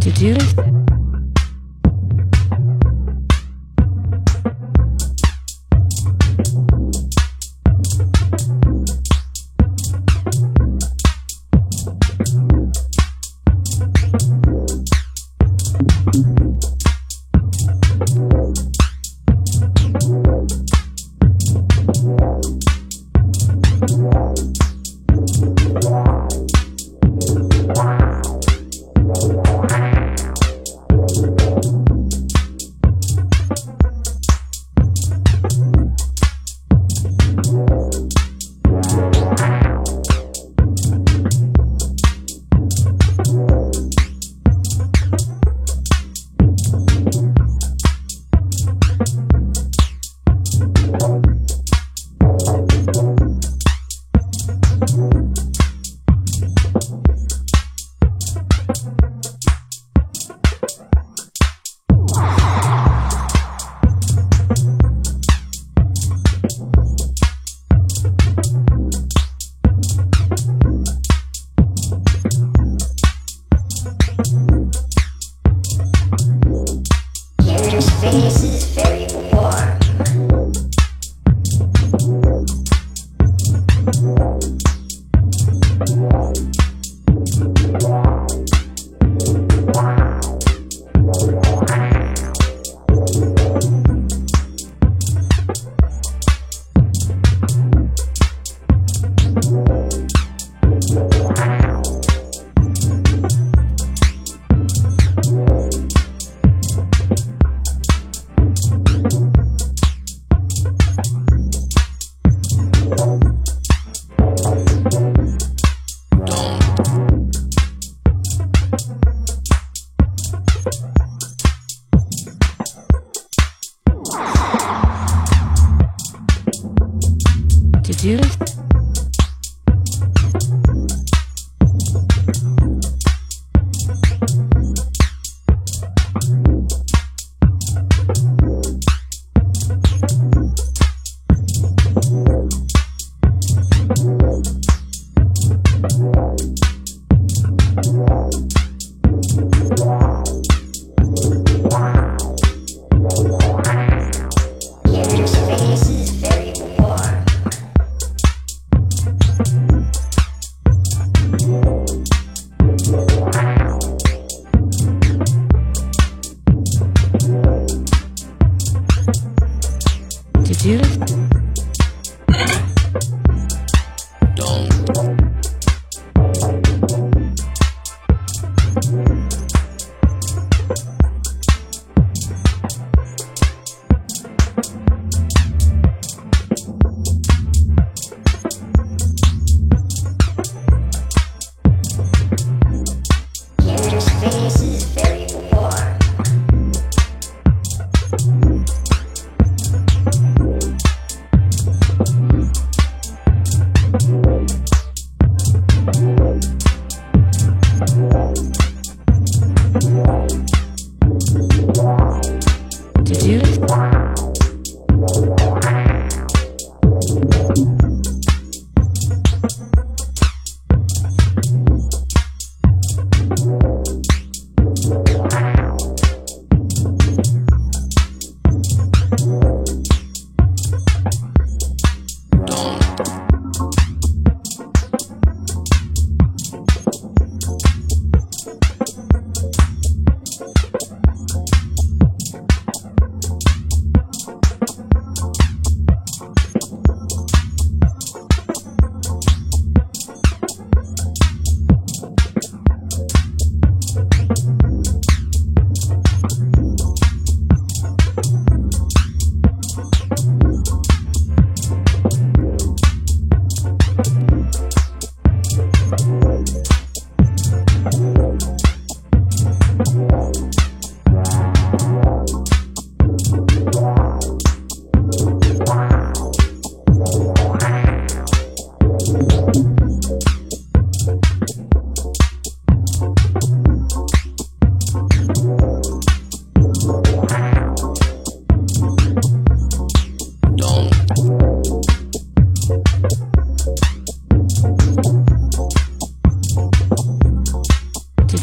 to do to do to do Your face is very warm. Did you?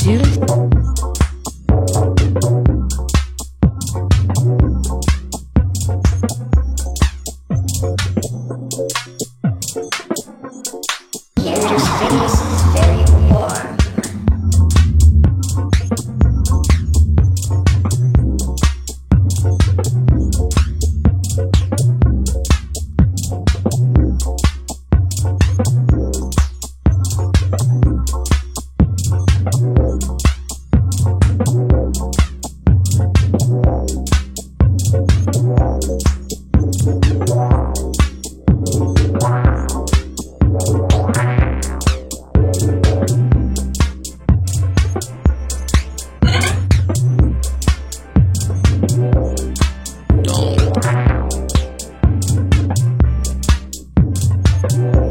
You. Yeah.